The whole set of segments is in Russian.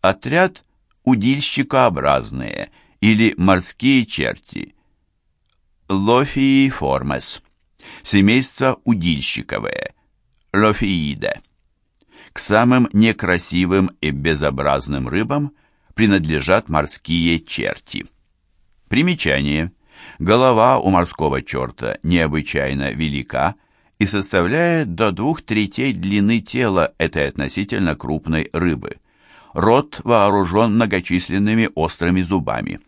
Отряд удильщикообразные или морские черти. Лофииформес. Семейство удильщиковые. Лофииде. К самым некрасивым и безобразным рыбам принадлежат морские черти. Примечание. Голова у морского черта необычайно велика и составляет до двух третей длины тела этой относительно крупной рыбы. Рот вооружен многочисленными острыми зубами.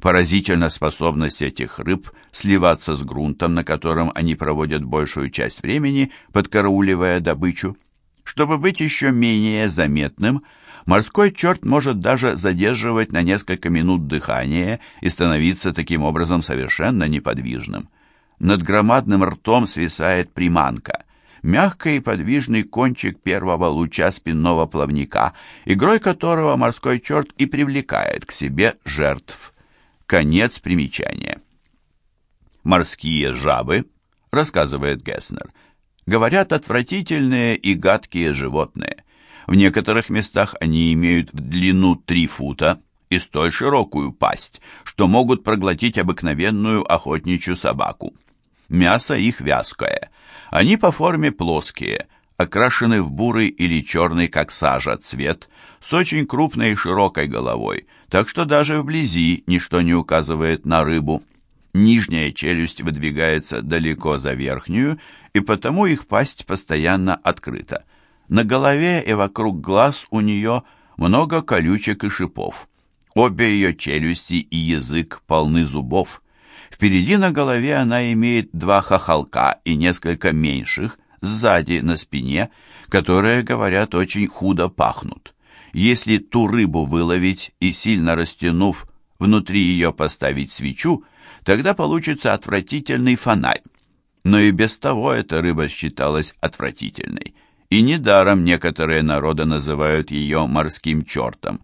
Поразительна способность этих рыб сливаться с грунтом, на котором они проводят большую часть времени, подкарауливая добычу. Чтобы быть еще менее заметным, морской черт может даже задерживать на несколько минут дыхание и становиться таким образом совершенно неподвижным. Над громадным ртом свисает приманка, мягкий и подвижный кончик первого луча спинного плавника, игрой которого морской черт и привлекает к себе жертв. Конец примечания. Морские жабы, рассказывает Гесснер, говорят отвратительные и гадкие животные. В некоторых местах они имеют в длину 3 фута и столь широкую пасть, что могут проглотить обыкновенную охотничью собаку. Мясо их вязкое. Они по форме плоские, окрашены в бурый или черный, как сажа, цвет, с очень крупной и широкой головой, так что даже вблизи ничто не указывает на рыбу. Нижняя челюсть выдвигается далеко за верхнюю, и потому их пасть постоянно открыта. На голове и вокруг глаз у нее много колючек и шипов. Обе ее челюсти и язык полны зубов. Впереди на голове она имеет два хохолка и несколько меньших, сзади на спине, которые, говорят, очень худо пахнут. Если ту рыбу выловить и сильно растянув, внутри ее поставить свечу, тогда получится отвратительный фонарь. Но и без того эта рыба считалась отвратительной. И недаром некоторые народы называют ее морским чертом.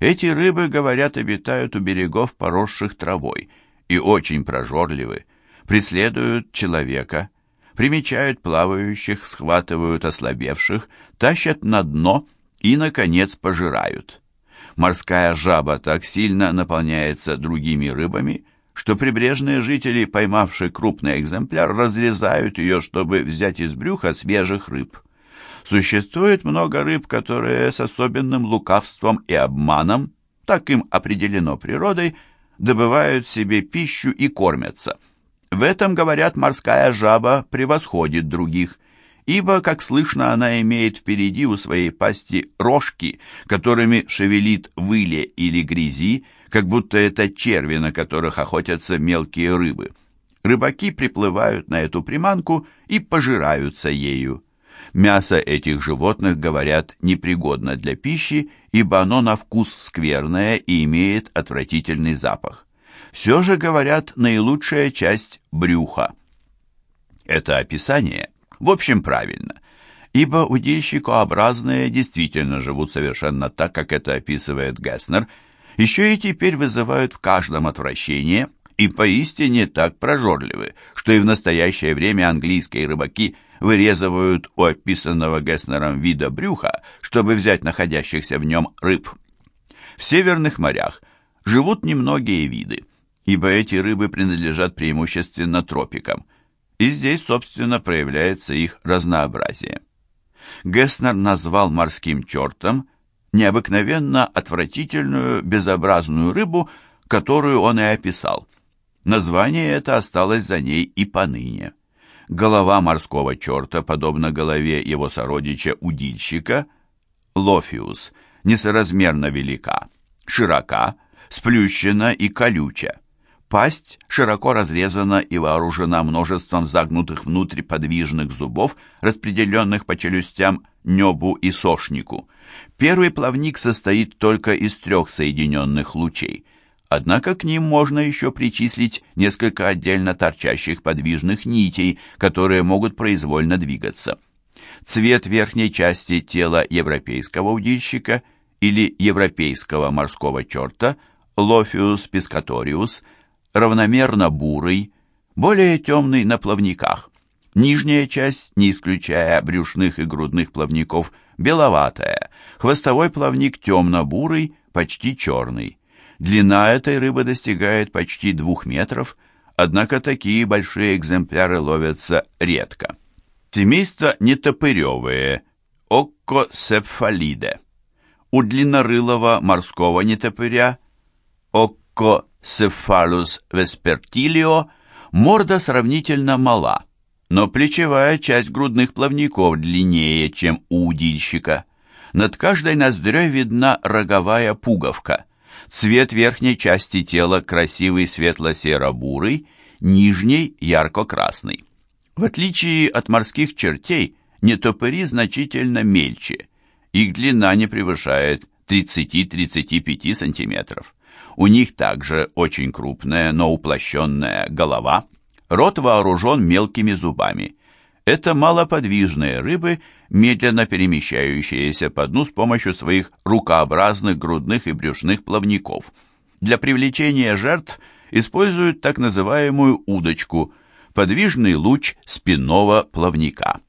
Эти рыбы, говорят, обитают у берегов, поросших травой, и очень прожорливы, преследуют человека, примечают плавающих, схватывают ослабевших, тащат на дно и, наконец, пожирают. Морская жаба так сильно наполняется другими рыбами, что прибрежные жители, поймавшие крупный экземпляр, разрезают ее, чтобы взять из брюха свежих рыб. Существует много рыб, которые с особенным лукавством и обманом, так им определено природой, добывают себе пищу и кормятся. В этом, говорят, морская жаба превосходит других, ибо, как слышно, она имеет впереди у своей пасти рожки, которыми шевелит выле или грязи, как будто это черви, на которых охотятся мелкие рыбы. Рыбаки приплывают на эту приманку и пожираются ею. Мясо этих животных, говорят, непригодно для пищи, ибо оно на вкус скверное и имеет отвратительный запах. Все же, говорят, наилучшая часть брюха. Это описание, в общем, правильно, ибо удильщикообразные действительно живут совершенно так, как это описывает Гесснер – еще и теперь вызывают в каждом отвращение и поистине так прожорливы, что и в настоящее время английские рыбаки вырезывают у описанного Гесснером вида брюха, чтобы взять находящихся в нем рыб. В северных морях живут немногие виды, ибо эти рыбы принадлежат преимущественно тропикам, и здесь, собственно, проявляется их разнообразие. Гесснер назвал морским чертом необыкновенно отвратительную, безобразную рыбу, которую он и описал. Название это осталось за ней и поныне. Голова морского черта, подобно голове его сородича-удильщика, лофиус, несоразмерно велика, широка, сплющена и колюча. Пасть широко разрезана и вооружена множеством загнутых внутрь подвижных зубов, распределенных по челюстям, небу и сошнику. Первый плавник состоит только из трех соединенных лучей, однако к ним можно еще причислить несколько отдельно торчащих подвижных нитей, которые могут произвольно двигаться. Цвет верхней части тела европейского удильщика или европейского морского черта Лофиус пескаториус равномерно бурый, более темный на плавниках. Нижняя часть, не исключая брюшных и грудных плавников, беловатая, хвостовой плавник темно-бурый, почти черный. Длина этой рыбы достигает почти двух метров, однако такие большие экземпляры ловятся редко. Семейство нетопыревые, оккосепфалиде. У длиннорылого морского нетопыря, оккосефалус веспертилио, морда сравнительно мала, но плечевая часть грудных плавников длиннее, чем у удильщика. Над каждой ноздрёй видна роговая пуговка. Цвет верхней части тела красивый светло-серо-бурый, нижней ярко-красный. В отличие от морских чертей, нетопыри значительно мельче. Их длина не превышает 30-35 сантиметров. У них также очень крупная, но уплощенная голова. Рот вооружен мелкими зубами. Это малоподвижные рыбы, медленно перемещающиеся по дну с помощью своих рукообразных грудных и брюшных плавников. Для привлечения жертв используют так называемую удочку – подвижный луч спинного плавника.